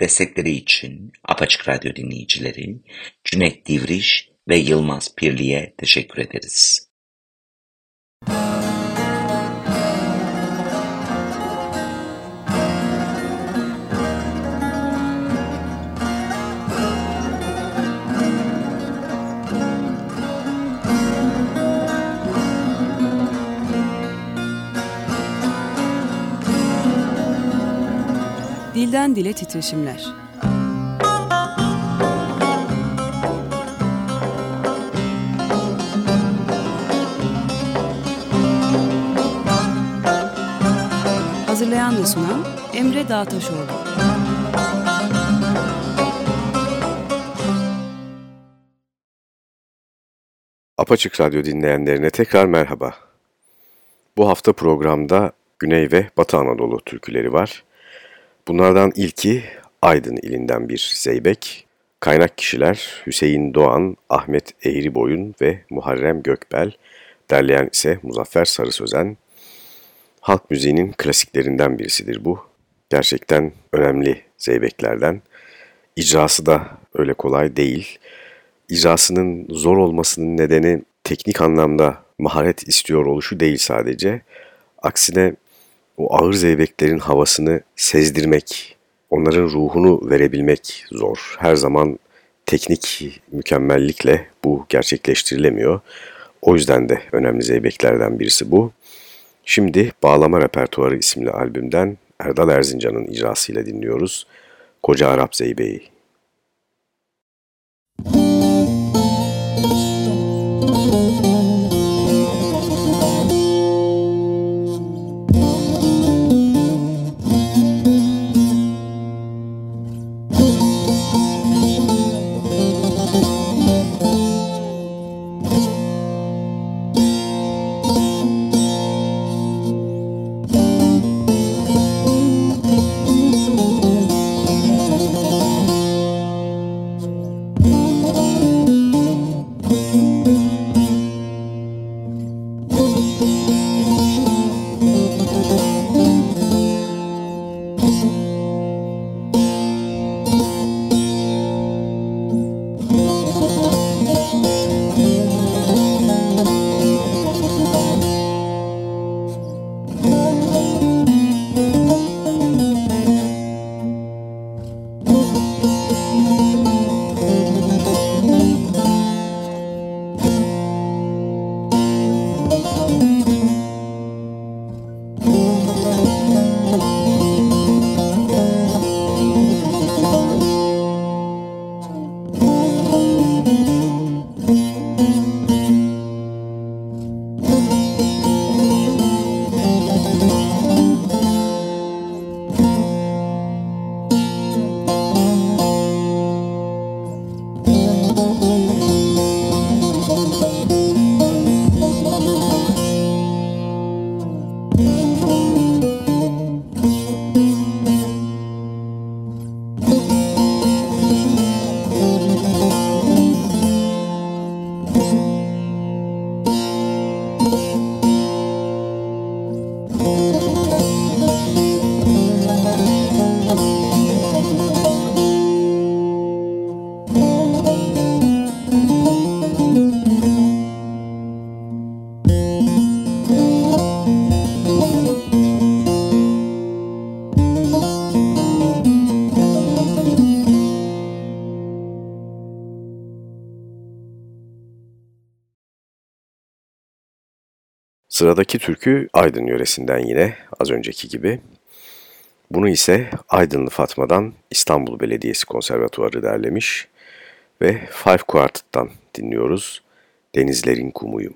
Destekleri için Apaçık Radyo dinleyicileri Cüneyt Divriş ve Yılmaz Pirli'ye teşekkür ederiz. Dilden Dile Titreşimler Hazırlayan ve sunan Emre Dağtaşoğlu Apaçık Radyo dinleyenlerine tekrar merhaba. Bu hafta programda Güney ve Batı Anadolu türküleri var. Bunlardan ilki Aydın ilinden bir zeybek. Kaynak kişiler Hüseyin Doğan, Ahmet Eğriboyun ve Muharrem Gökbel. Derleyen ise Muzaffer Sarı Sözen. Halk müziğinin klasiklerinden birisidir bu. Gerçekten önemli zeybeklerden. İcrası da öyle kolay değil. İcrasının zor olmasının nedeni teknik anlamda maharet istiyor oluşu değil sadece. Aksine o ağır zeybeklerin havasını sezdirmek, onların ruhunu verebilmek zor. Her zaman teknik mükemmellikle bu gerçekleştirilemiyor. O yüzden de önemli zeybeklerden birisi bu. Şimdi Bağlama Repertuarı isimli albümden Erdal Erzincan'ın icrasıyla dinliyoruz. Koca Arap Zeybeği. Sıradaki türkü Aydın yöresinden yine az önceki gibi. Bunu ise Aydınlı Fatma'dan İstanbul Belediyesi Konservatuarı derlemiş ve Five Quartet'tan dinliyoruz. Denizlerin Kumuyum.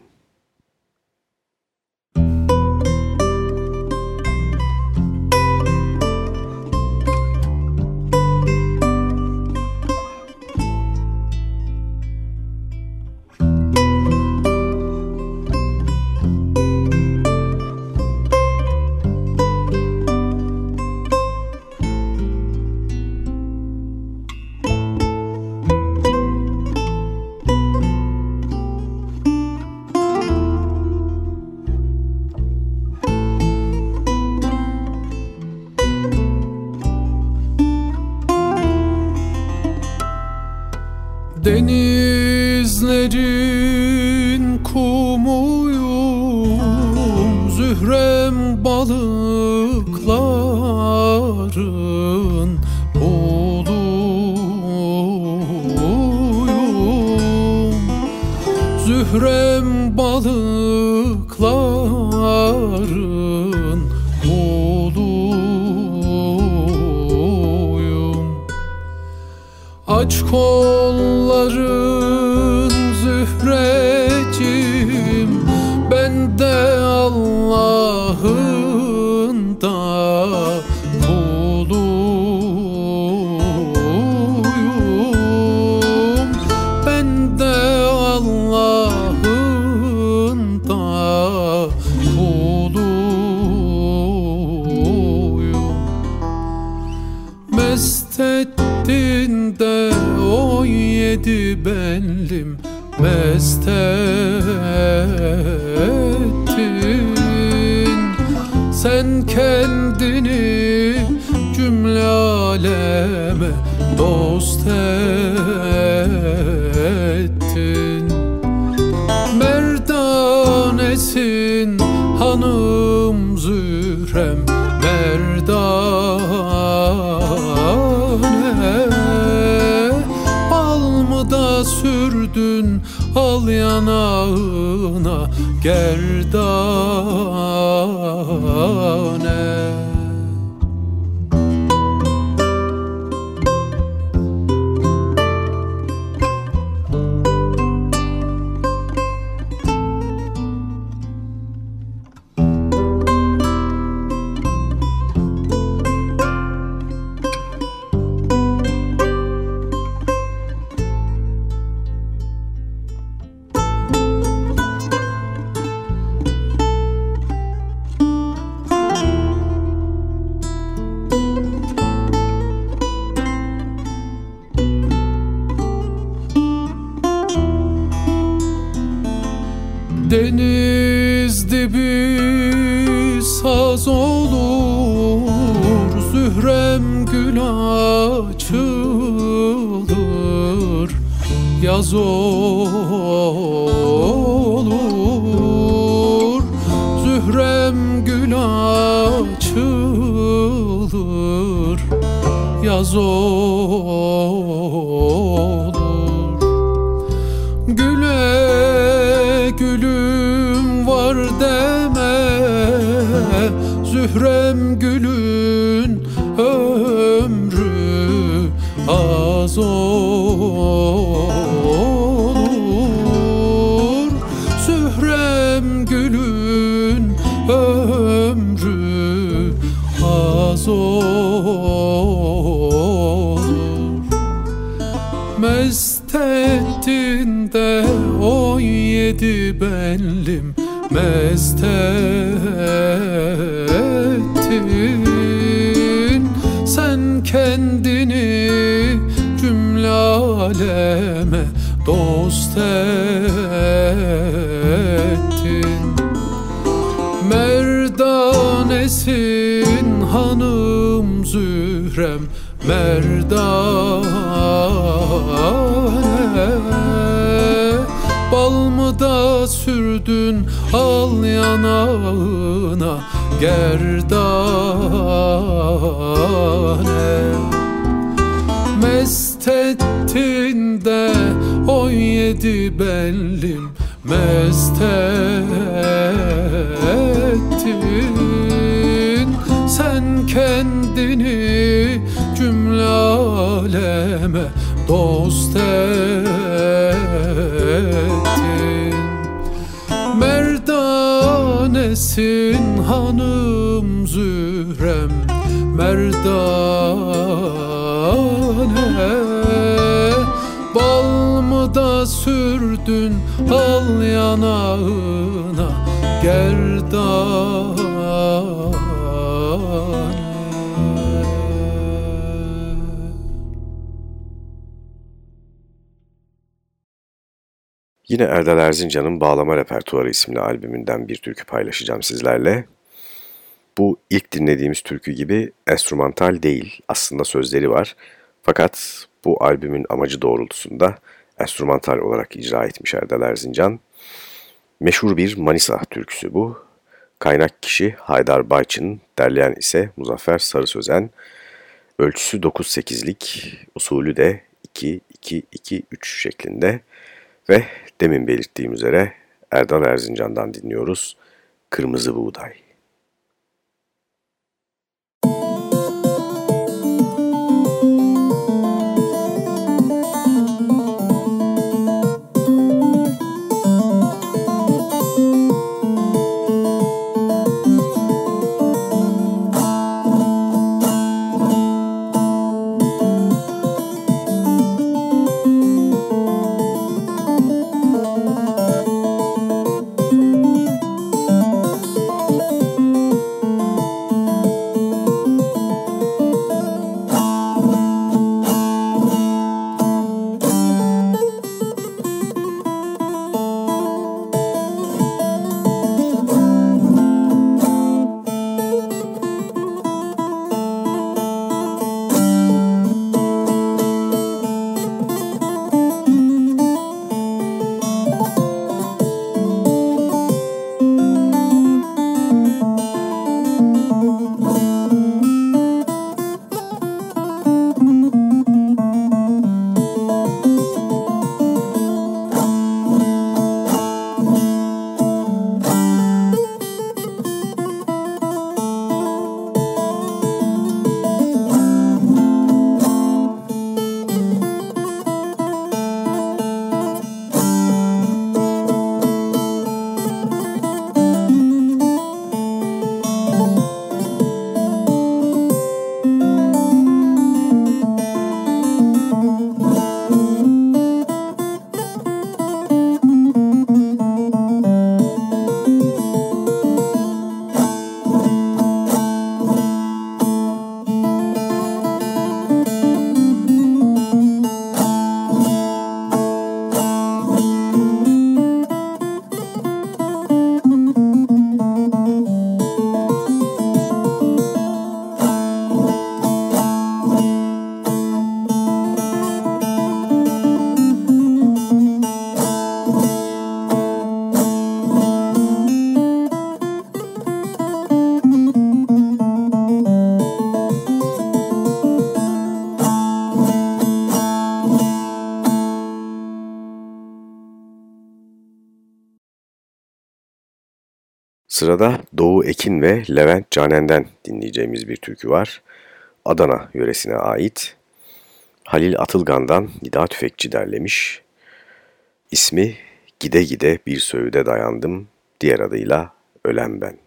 Balıkların oğluyum Aç kolların Mest ettin Sen kendini cümle aleme dost ettin al yanağına gerdane Deniz dibi saz olur Zührem gül açılır Yaz olur. Zührem gül açılır Yaz olur olur Zührem gülün ömrü az olur. Mest de o yedi benlim Mest al yanağına Gerdane. Mest ettin de o yedi bellim Mest ettin. Sen kendini cümle aleme dost ettin Merdanesin hanım Zührem Merdane. Bal mı da sürdün al yanağına gerdane Yine Erdal Erzincan'ın Bağlama Repertuarı isimli albümünden bir türkü paylaşacağım sizlerle. Bu ilk dinlediğimiz türkü gibi enstrümantal değil, aslında sözleri var. Fakat bu albümün amacı doğrultusunda enstrümantal olarak icra etmiş Erdal Erzincan. Meşhur bir Manisa türküsü bu. Kaynak kişi Haydar Bayçın, derleyen ise Muzaffer Sarı Sözen. Ölçüsü 9-8'lik, usulü de 2-2-2-3 şeklinde ve demin belirttiğim üzere Erdal Erzincan'dan dinliyoruz Kırmızı Buğday. Sırada Doğu Ekin ve Levent Canen'den dinleyeceğimiz bir türkü var. Adana yöresine ait. Halil Atılgan'dan Nida Tüfekçi derlemiş. İsmi Gide Gide Bir Söğüde Dayandım, diğer adıyla Ölen Ben.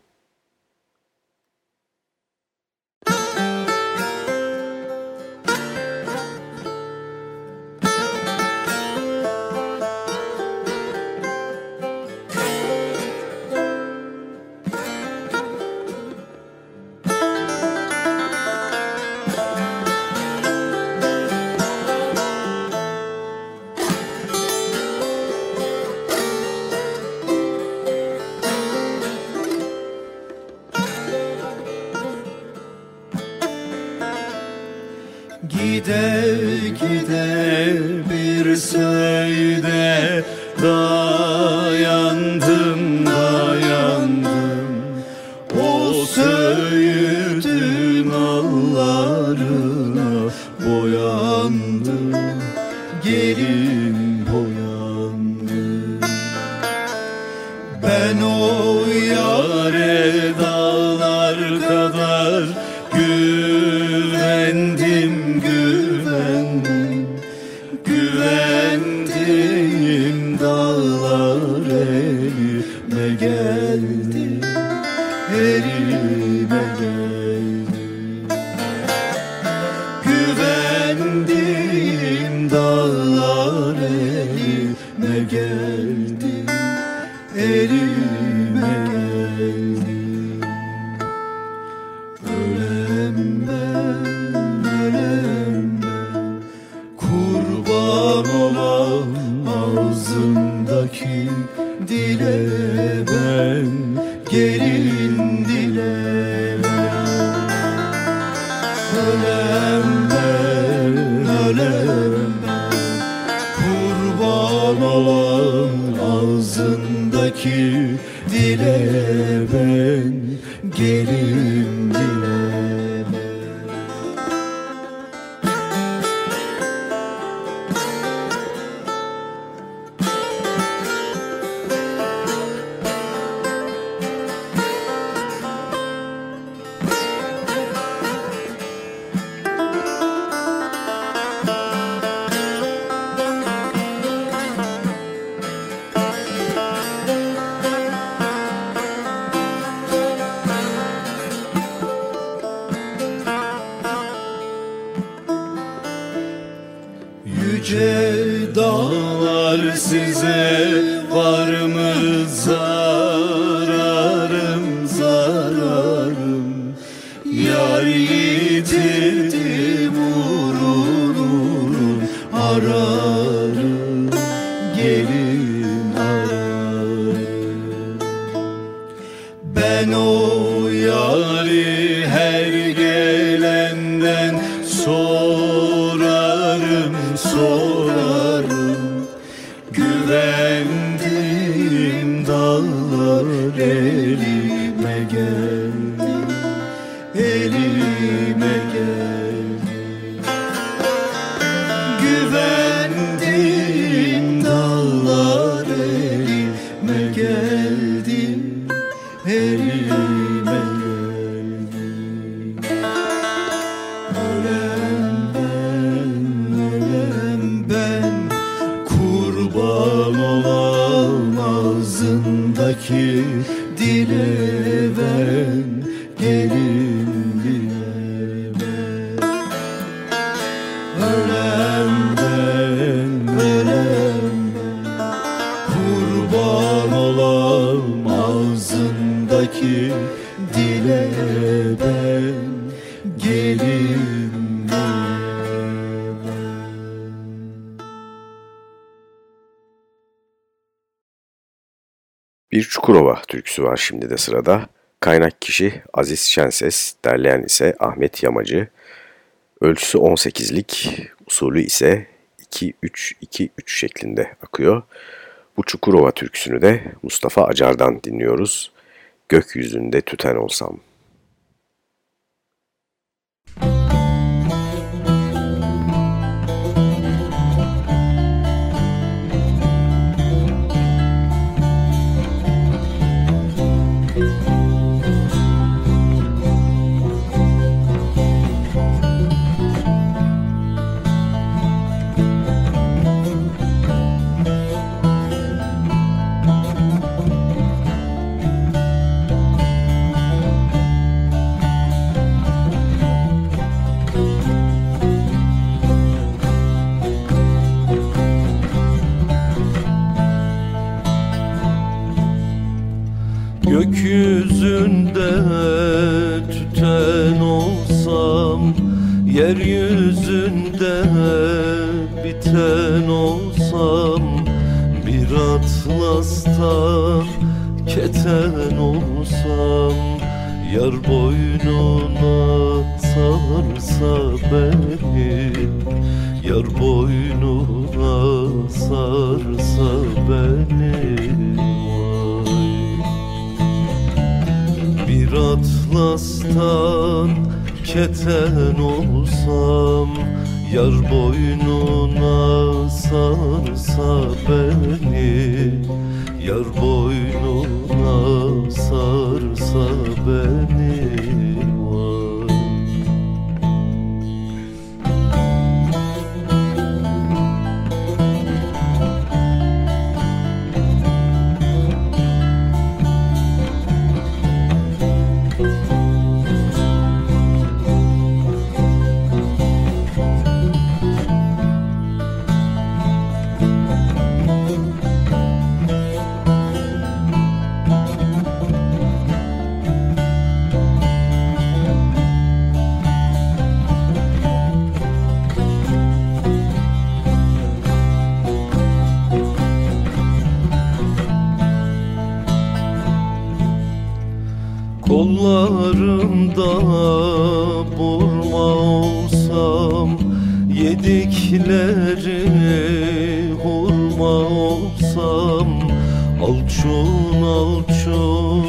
Ölen ben türküsü var şimdi de sırada. Kaynak kişi Aziz Şenses, derleyen ise Ahmet Yamacı. Ölçüsü 18'lik, usulü ise 2-3-2-3 şeklinde akıyor. Bu Çukurova türküsünü de Mustafa Acar'dan dinliyoruz. Gökyüzünde tüten olsam. Kollarımda burma olsam Yedikleri hurma olsam Alçun alçun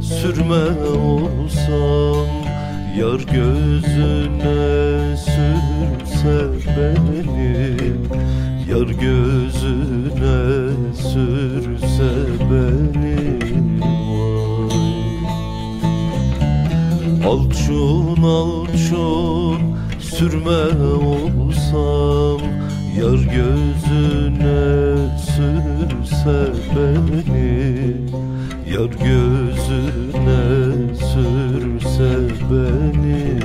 sürme olsam Yar gözüne sürse beni Yar gözüne sürse Alçun alçun sürme olsam Yar gözüne sürse beni. Yar gözüne sürse beni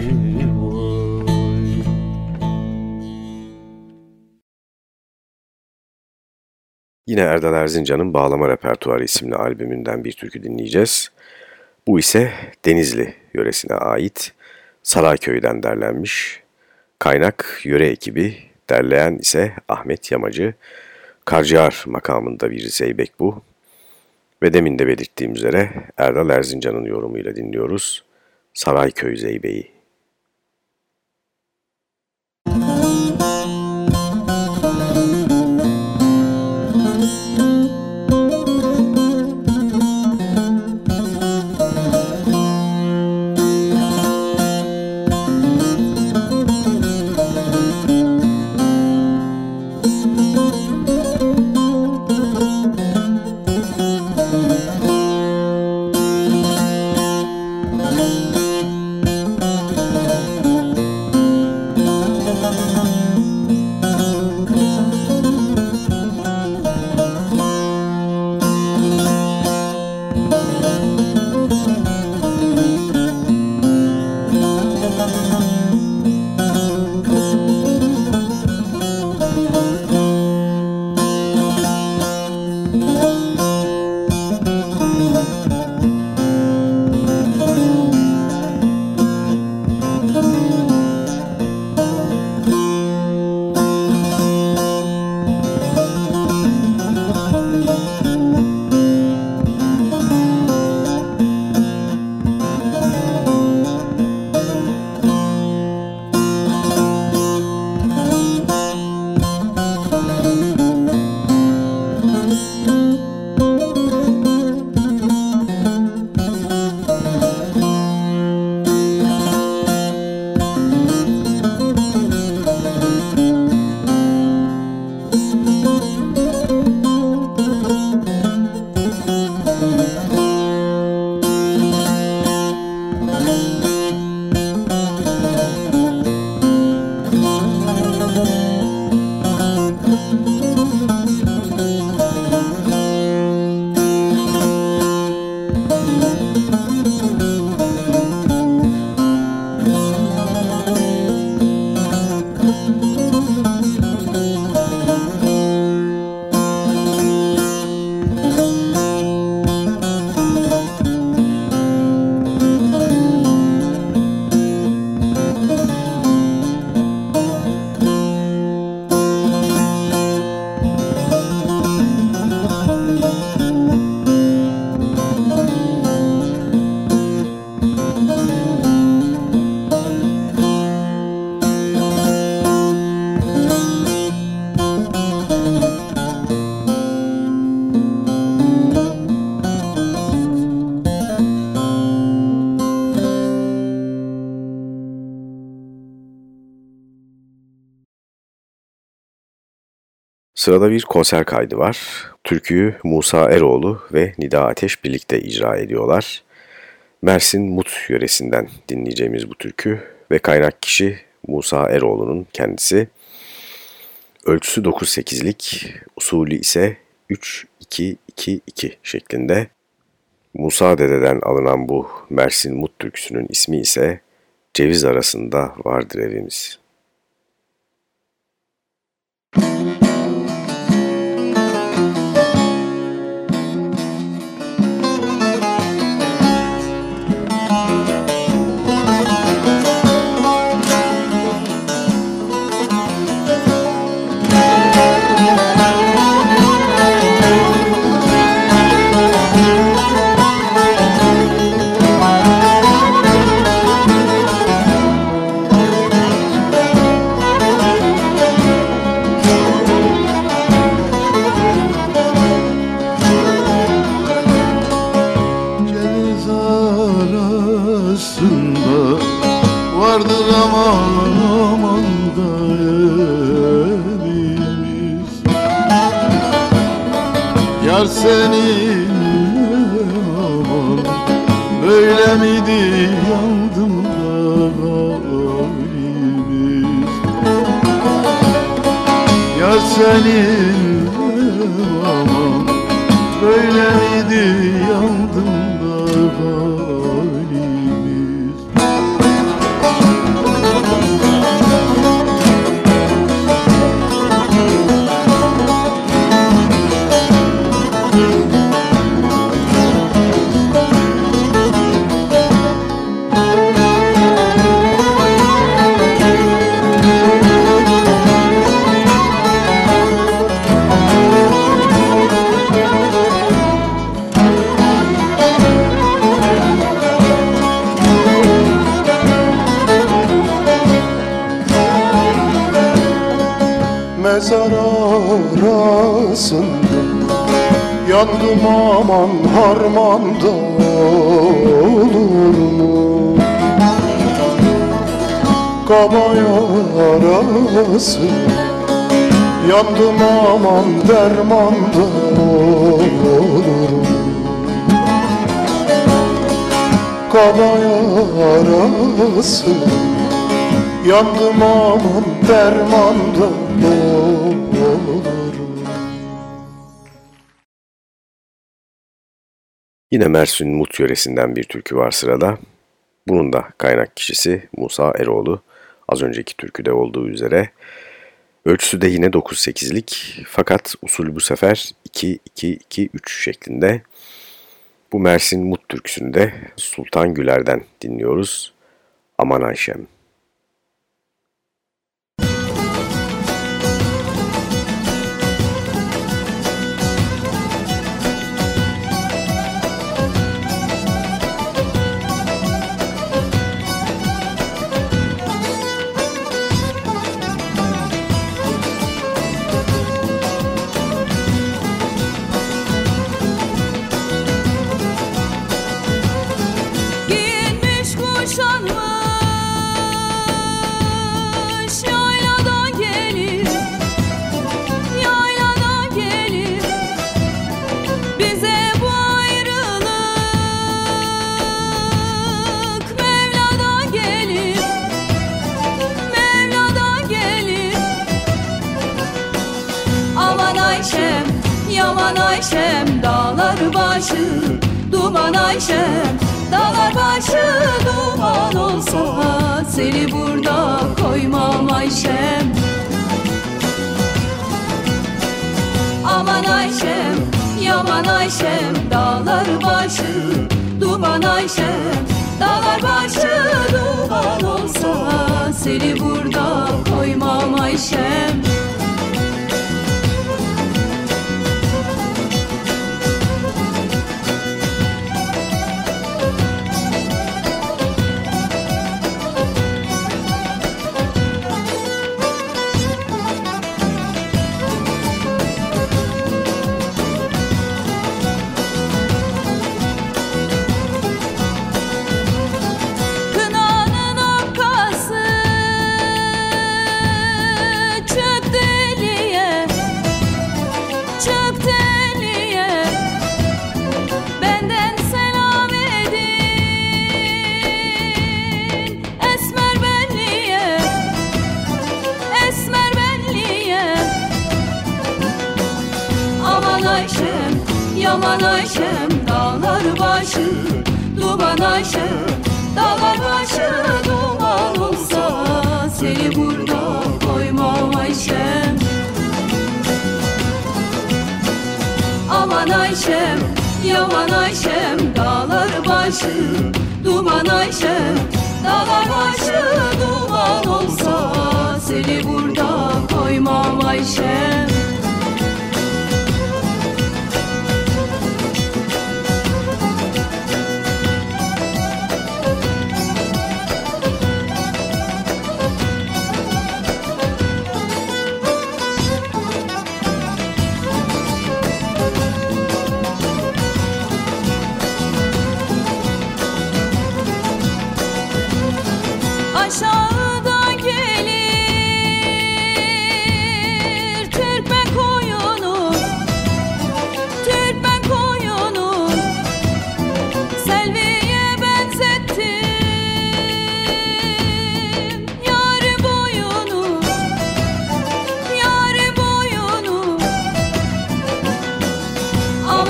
Yine Erdal Erzincan'ın Bağlama Repertuarı isimli albümünden bir türkü dinleyeceğiz. Bu ise Denizli yöresine ait Sarayköy'den derlenmiş. Kaynak yöre ekibi, derleyen ise Ahmet Yamacı. Karciğer makamında bir zeybek bu. Ve demin de belirttiğim üzere Erdal Erzincan'ın yorumuyla dinliyoruz. Sarayköy Zeybeği. Sırada bir konser kaydı var. Türküyü Musa Eroğlu ve Nida Ateş birlikte icra ediyorlar. Mersin Mut yöresinden dinleyeceğimiz bu türkü ve kaynak kişi Musa Eroğlu'nun kendisi. Ölçüsü 9-8'lik, usulü ise 3-2-2-2 şeklinde. Musa Dede'den alınan bu Mersin Mut türküsünün ismi ise Ceviz arasında vardır evimiz. Müzik vardır aman aman da evimiz Yar senin aman böyle miydi yandım da evimiz Yar senin arasında Yandım aman harmanda olur mu? Kaba yarası Yandım aman dermanda olur mu? Kaba yarası Yandım aman dermanda Yine Mersin Mut yöresinden bir türkü var sırada. Bunun da kaynak kişisi Musa Eroğlu. Az önceki türküde olduğu üzere. Ölçüsü de yine 9-8'lik fakat usul bu sefer 2-2-2-3 şeklinde. Bu Mersin Mut türküsünü de Sultan Güler'den dinliyoruz. Aman Ayşem. Ayşem Dağlar başı duman olsa Seni burada koymam Ayşem. Aman Ayşem, yaman Ayşem Dağlar başı, duman Ayşem. Dağlar başı duman olsa Seni burada koymam Ayşem yaman Ayşem, dağlar başı, duman Ayşem, dağlar başı duman olsa seni burada koymam Ayşem.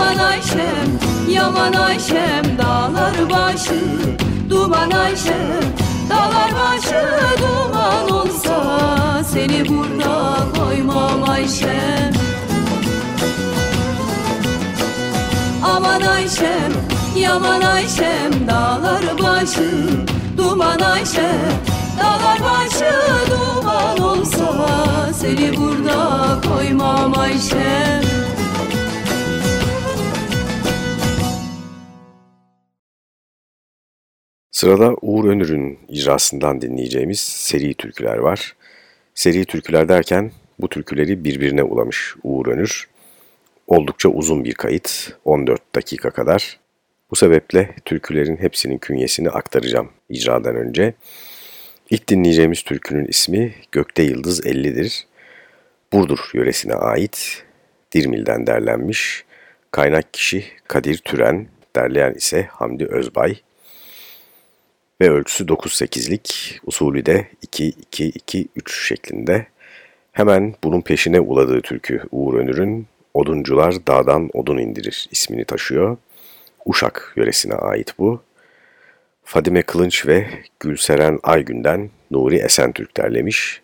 Aman Ayşem, yaman Ayşem Dağlar başı, duman Ayşem Dağlar başı duman olsa Seni burada koymam Ayşem. Aman Ayşem, yaman Ayşem Dağlar başı, duman Ayşem Dağlar başı duman olsa Seni burada koymam Ayşem Sırada Uğur Önür'ün icrasından dinleyeceğimiz seri türküler var. Seri türküler derken bu türküleri birbirine ulamış Uğur Önür. Oldukça uzun bir kayıt, 14 dakika kadar. Bu sebeple türkülerin hepsinin künyesini aktaracağım icradan önce. İlk dinleyeceğimiz türkünün ismi Gökte Yıldız 50'dir. Burdur yöresine ait, Dirmil'den derlenmiş. Kaynak kişi Kadir Türen, derleyen ise Hamdi Özbay. Ve ölçüsü 9-8'lik, usulü de 2-2-2-3 şeklinde. Hemen bunun peşine uladığı türkü Uğur Önür'ün Oduncular Dağdan Odun indirir ismini taşıyor. Uşak yöresine ait bu. Fadime Kılınç ve Gülseren Aygün'den Nuri Esentürk derlemiş.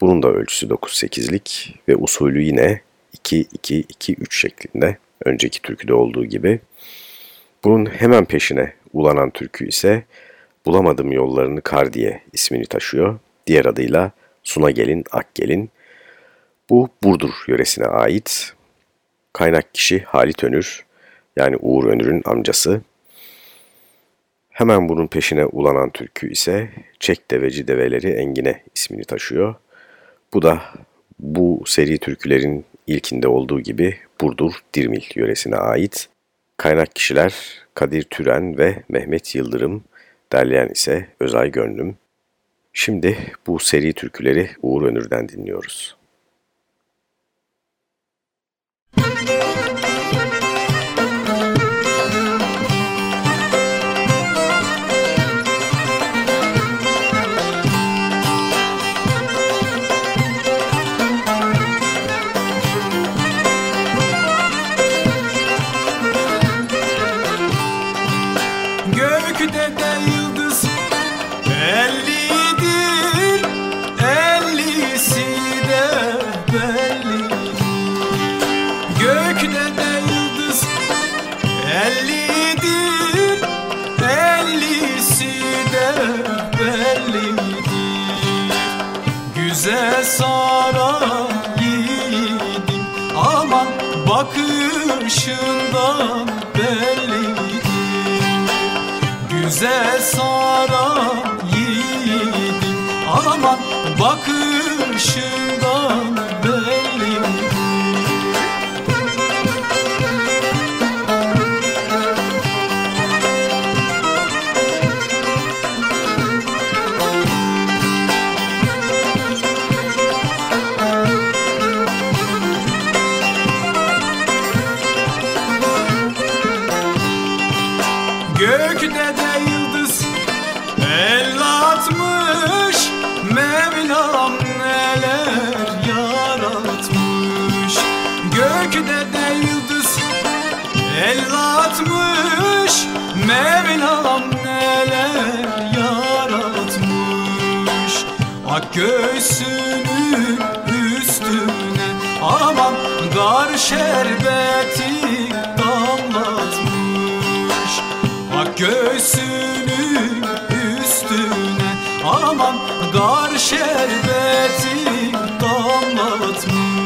Bunun da ölçüsü 9-8'lik ve usulü yine 2-2-2-3 şeklinde önceki türküde olduğu gibi. Bunun hemen peşine ulanan türkü ise Bulamadım Yollarını Kar diye ismini taşıyor. Diğer adıyla Suna Gelin Ak Gelin. Bu Burdur yöresine ait. Kaynak kişi Halit Önür yani Uğur Önür'ün amcası. Hemen bunun peşine ulanan türkü ise Çek Deveci Develeri Engine ismini taşıyor. Bu da bu seri türkülerin ilkinde olduğu gibi Burdur Dirmil yöresine ait. Kaynak kişiler Kadir Türen ve Mehmet Yıldırım, derleyen ise Özay Gönlüm. Şimdi bu seri türküleri Uğur Önür'den dinliyoruz. Güzel saran yiğidim Aman bakışından Ak göğsünün üstüne aman gar şerbeti damlatmış. Ak göğsünün üstüne aman gar şerbeti damlatmış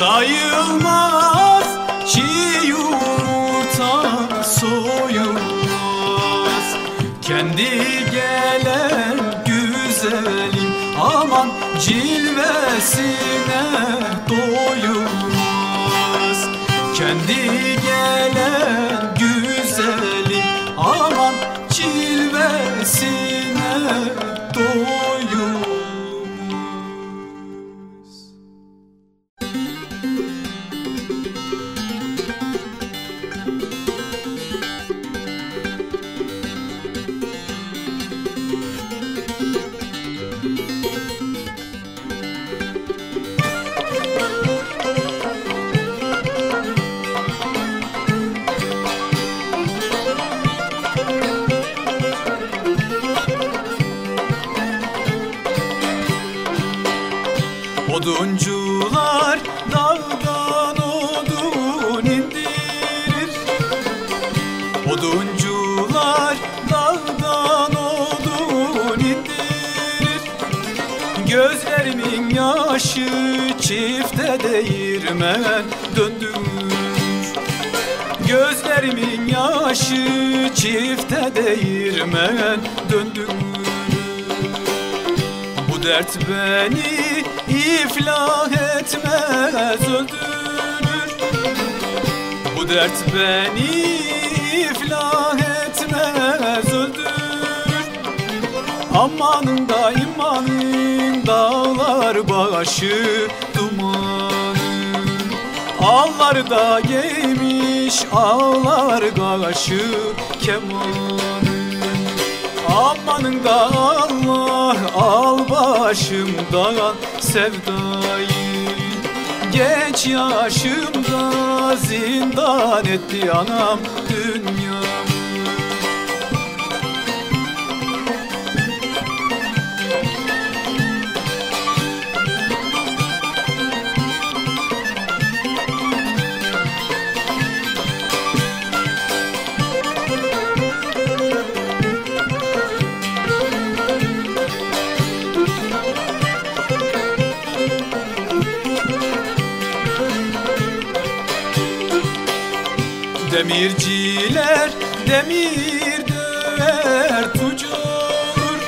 sayılmaz ki yumurta soyulmaz. Kendi gelen güzelim aman cilvesine doyulmaz. Kendi gelen çifte değirmen döndürür Bu dert beni iflah etmez öldürür. Bu dert beni iflah etmez öldürür. Amanın da imanın dağlar başı dumanı. Ağlar giymiş ağlar kaşı kemanı Amanın da Allah al başımdan sevdayı. Genç yaşımda zindan etti anam Demirciler demir döver tucur.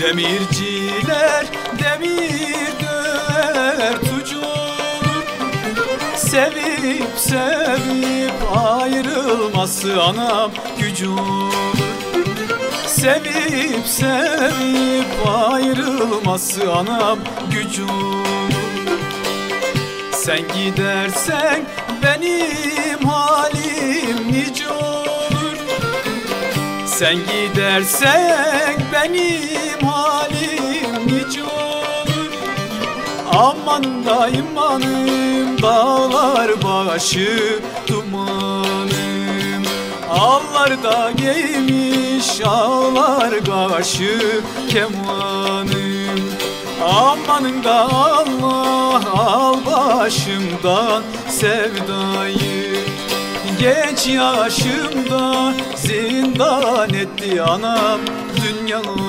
Demirciler demir döver tucur. Sevip sevip ayrılması anam gücür. Sevip sevip ayrılması anam gücür. Sen gidersen benim halim nice olur? Sen gidersen benim halim nice olur? Amanın da imanım dağlar başı dumanım. Ağlar da giymiş ağlar kaşı kemanım. Amanın da Allah al başımdan sevdayı Genç yaşımda zindan etti anam. Dünyayı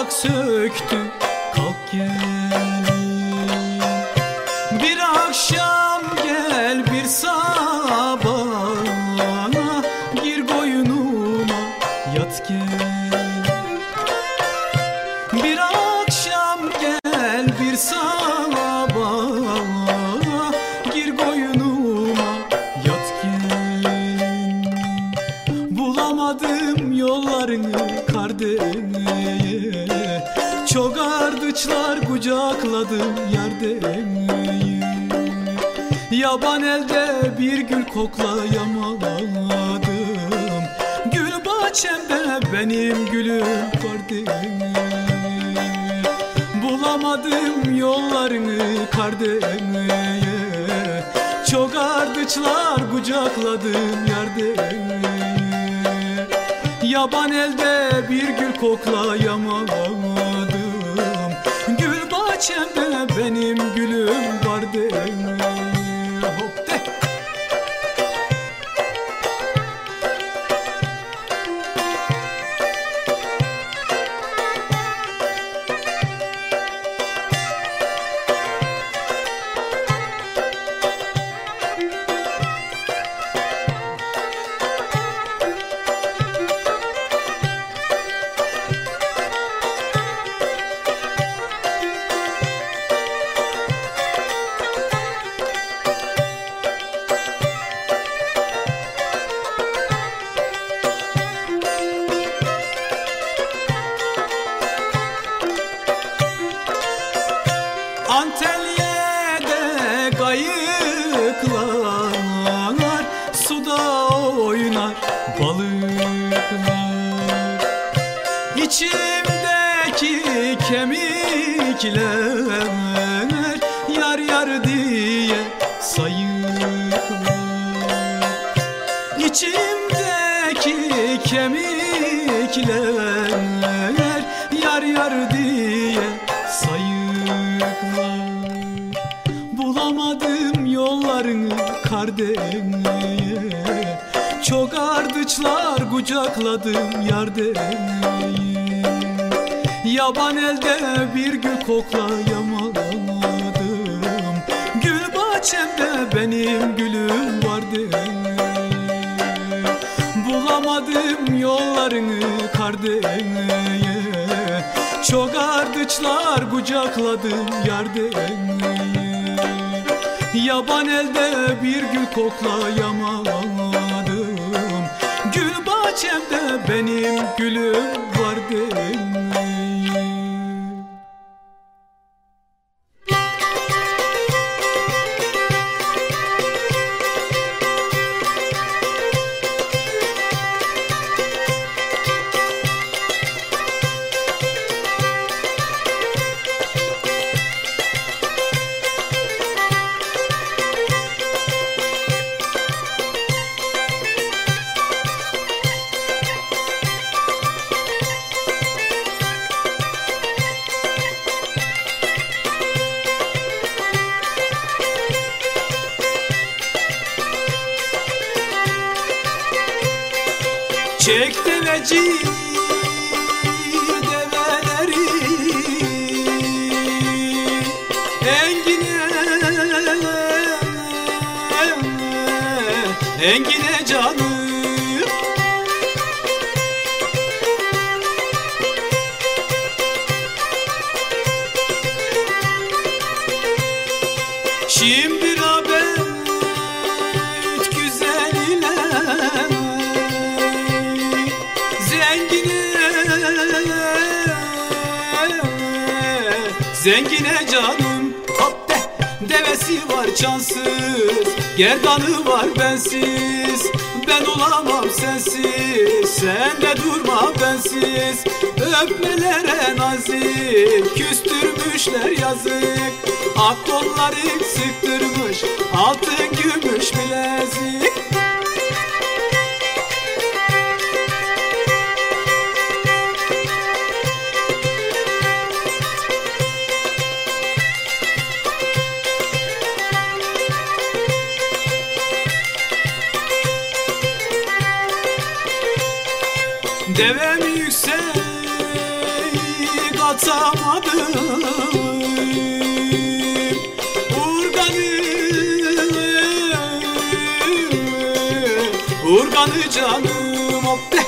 Şafak söktü benim gülüm kardemeye Bulamadım yollarını kardemeye Çok ardıçlar kucakladım yardemeye Yaban elde bir gül koklayamadım. Gül bahçemde benim gülüm vardı koklayamadım. Gül bahçemde benim gülüm var deneyi Bulamadım yollarını Kardeş'e Çok ardıçlar kucakladım yar deneyi Yaban elde bir gül koklayamadım. Gül bahçemde benim gülüm var değil Zengine canım hop de. Devesi var cansız. Gerdanı var bensiz. Ben olamam sensiz. Sen de durma bensiz. Öpmelere nazik. Küstürmüşler yazık. Ak kolları sıktırmış. Altın gümüş bilezik Devem yüksek atamadım? Urganı canım hop de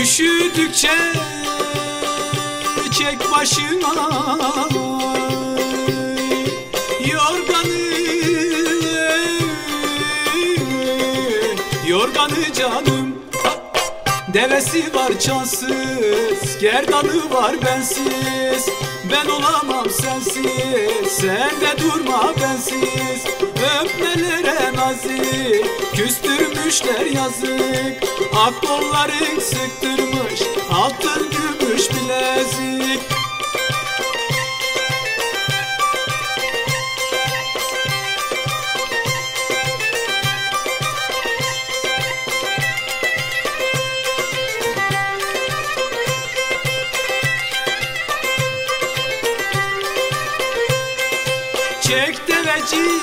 Üşüdükçe çek başına canım. Devesi var cansız. Gerdanı var bensiz. Ben olamam sensiz. Sen de durma bensiz. Öpmelere nazik. Küstürmüşler yazık. Ak kolları sıktırmış Altın gümüş bilezik Çek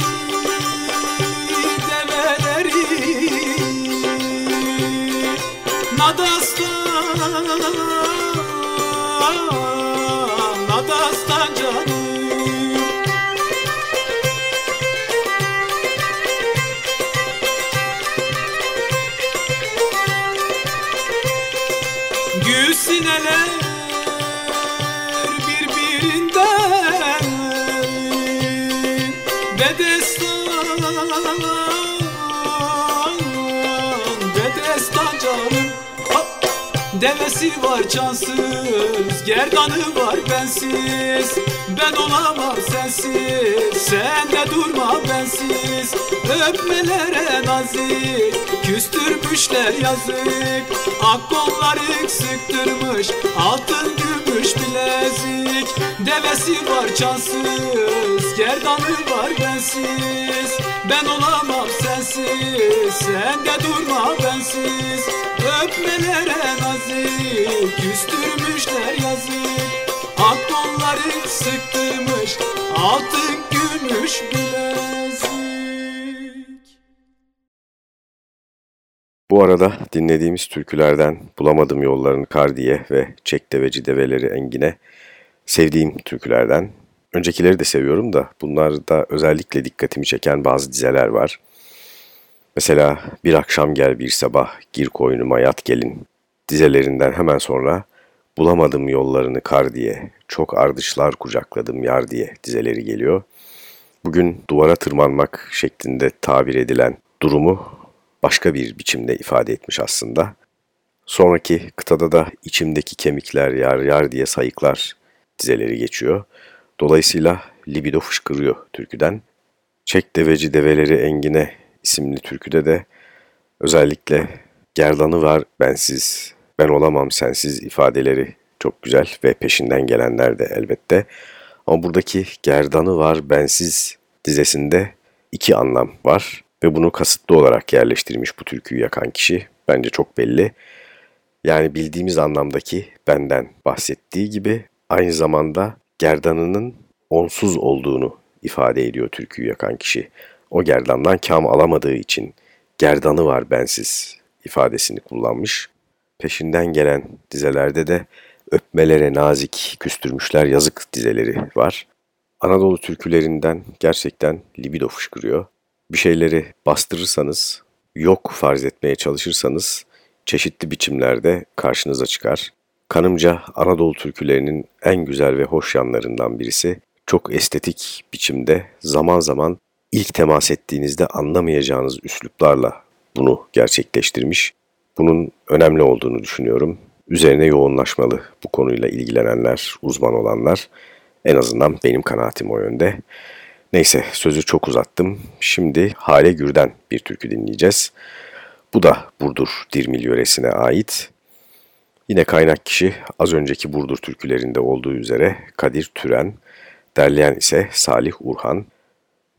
Devesi var cansız Gerdanı var bensiz. Ben olamam sensiz. Sen Öpmelere nazik Küstürmüşler yazık. Ak sıktırmış Altın gümüş bilezik. Devesi var cansız Gerdanı var bensiz. Ben olamam sensiz Sen de durma bensiz. Öpmelere nazik Küstürmüşler yazık. Ak sıktırmış Altın gümüş bilezik Bu arada dinlediğimiz türkülerden Bulamadım Yollarını Kardiye ve Çek Deveci Develeri Engine sevdiğim türkülerden. Öncekileri de seviyorum da bunlarda özellikle dikkatimi çeken bazı dizeler var. Mesela Bir akşam gel bir sabah gir koynuma yat gelin dizelerinden hemen sonra Bulamadım yollarını kar diye, çok ardışlar kucakladım yar diye dizeleri geliyor. Bugün duvara tırmanmak şeklinde tabir edilen durumu başka bir biçimde ifade etmiş aslında. Sonraki kıtada da içimdeki kemikler yar yar diye sayıklar dizeleri geçiyor. Dolayısıyla libido fışkırıyor türküden. Çek deveci develeri engine isimli türküde de özellikle gerdanı var bensiz, ben olamam sensiz ifadeleri çok güzel ve peşinden gelenler de elbette. Ama buradaki gerdanı var bensiz dizesinde iki anlam var ve bunu kasıtlı olarak yerleştirmiş bu türküyü yakan kişi. Bence çok belli. Yani bildiğimiz anlamdaki benden bahsettiği gibi aynı zamanda gerdanının onsuz olduğunu ifade ediyor türküyü yakan kişi. O gerdandan kam alamadığı için gerdanı var bensiz ifadesini kullanmış. Peşinden gelen dizelerde de öpmelere nazik küstürmüşler yazık dizeleri var. Anadolu türkülerinden gerçekten libido fışkırıyor. Bir şeyleri bastırırsanız, yok farz etmeye çalışırsanız çeşitli biçimlerde karşınıza çıkar. Kanımca Anadolu türkülerinin en güzel ve hoş yanlarından birisi çok estetik biçimde zaman zaman ilk temas ettiğinizde anlamayacağınız üsluplarla bunu gerçekleştirmiş. Bunun önemli olduğunu düşünüyorum. Üzerine yoğunlaşmalı bu konuyla ilgilenenler, uzman olanlar. En azından benim kanaatim o yönde. Neyse sözü çok uzattım. Şimdi Hale Gür'den bir türkü dinleyeceğiz. Bu da Burdur Dirmil yöresine ait. Yine kaynak kişi az önceki Burdur türkülerinde olduğu üzere Kadir Türen, derleyen ise Salih Urhan.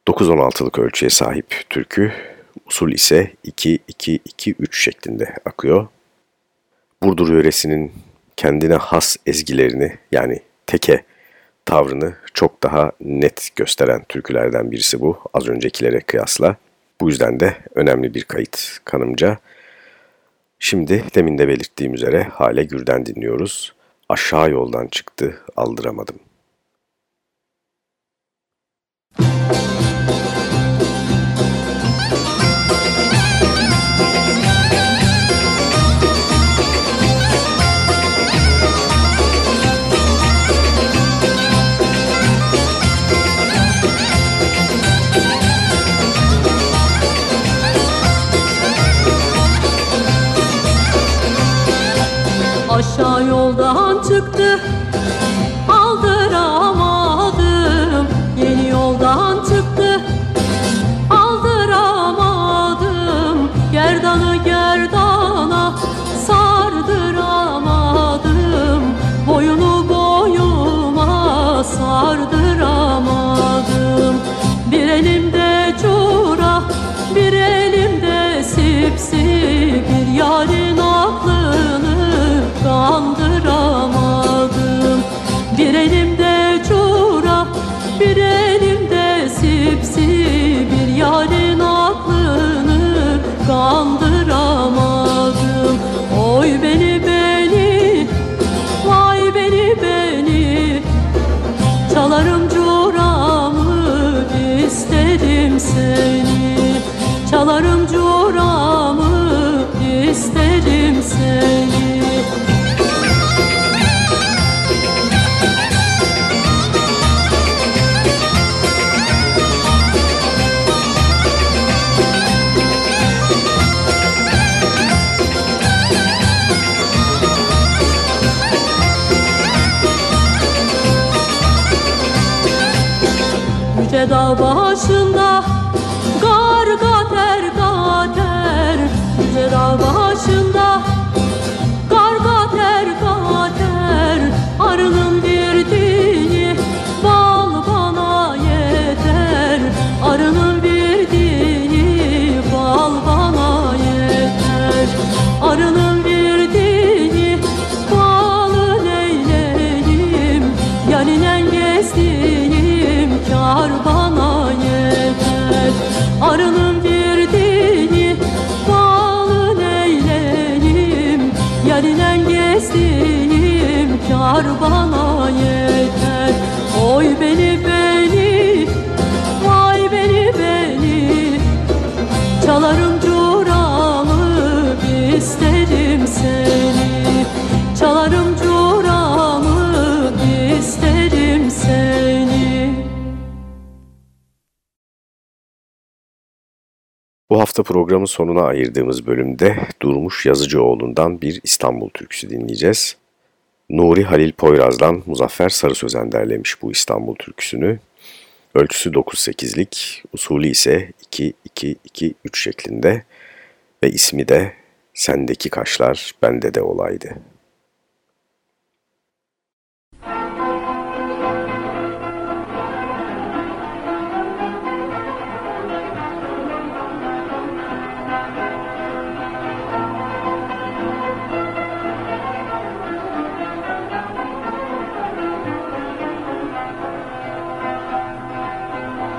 9-16'lık ölçüye sahip türkü, usul ise 2-2-2-3 şeklinde akıyor. Burdur yöresinin kendine has ezgilerini yani teke tavrını çok daha net gösteren türkülerden birisi bu az öncekilere kıyasla. Bu yüzden de önemli bir kayıt kanımca. Şimdi demin de belirttiğim üzere Hale Gür'den dinliyoruz. Aşağı yoldan çıktı aldıramadım. Çıktı Dağ başında Gar Bu hafta programın sonuna ayırdığımız bölümde Durmuş Yazıcıoğlu'ndan bir İstanbul türküsü dinleyeceğiz. Nuri Halil Poyraz'dan Muzaffer Sarı Sözen derlemiş bu İstanbul türküsünü. Ölçüsü 9-8'lik, usulü ise 2-2-2-3 şeklinde ve ismi de Sendeki Kaşlar Bende de Olaydı.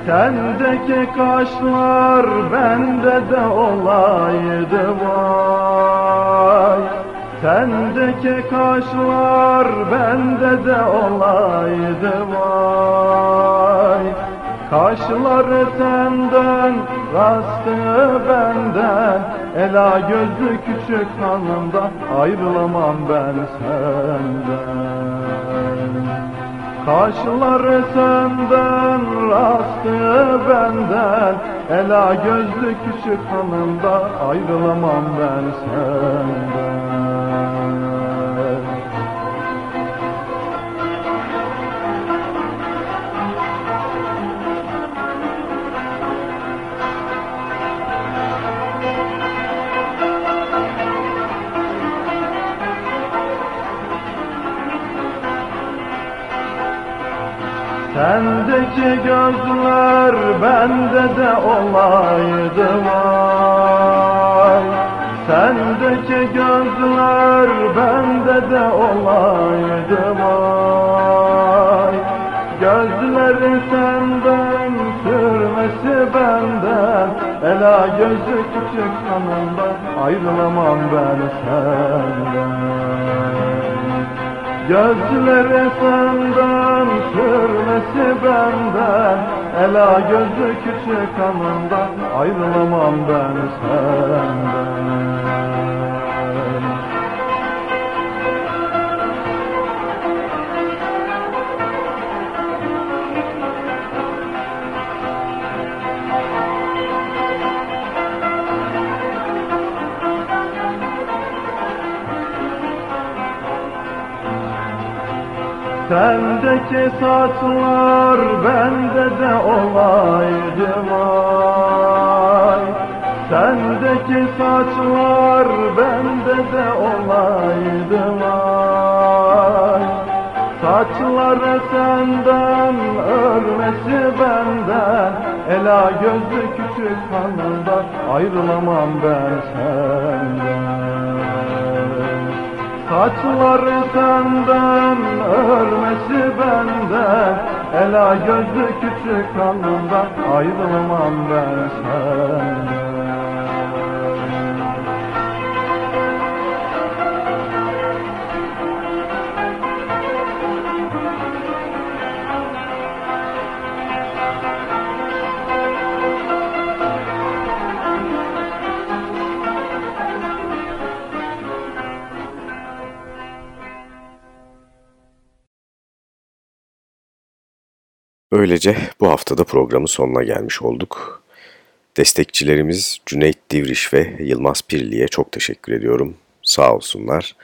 Sendeki kaşlar bende de olaydı vay. Sendeki kaşlar bende de olaydı vay. Kaşları senden, rastı benden. Ela gözlü küçük hanımda ayrılamam ben senden Kaşları senden, rastı benden. Ela gözlü küçük hanımda ayrılamam ben senden Sendeki gözler bende de olaydı vay. Sendeki gözler bende de olaydı vay. Gözleri senden sürmesi benden. Ela gözü küçük hanımdan ayrılamam ben senden Gözleri senden, sürmesi benden. Ela gözü küçük hanımdan Ayrılamam ben senden Sendeki saçlar bende de olaydı vay. Sendeki saçlar bende de olaydı vay. Saçları senden, örmesi benden. Ela gözlü küçük hanımdan ayrılamam ben senden Saçları senden, örmesi benden Ela gözlü küçük alnından ayrılmam ben senden Böylece bu haftada programın sonuna gelmiş olduk. Destekçilerimiz Cüneyt Divriş ve Yılmaz Pirli'ye çok teşekkür ediyorum. Sağ olsunlar.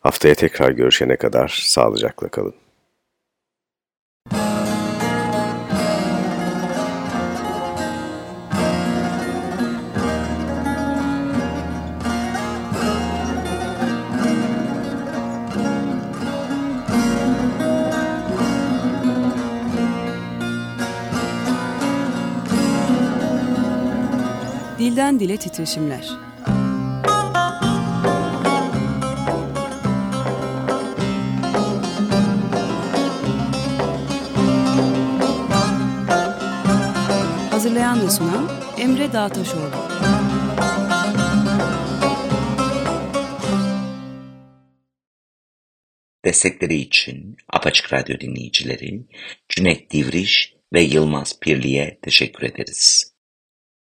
Haftaya tekrar görüşene kadar sağlıcakla kalın. Dilden Dile Titreşimler Hazırlayan ve sunan Emre Dağtaşoğlu. Destekleri için Apaçık Radyo dinleyicileri Cüneyt Divriş ve Yılmaz Pirli'ye teşekkür ederiz.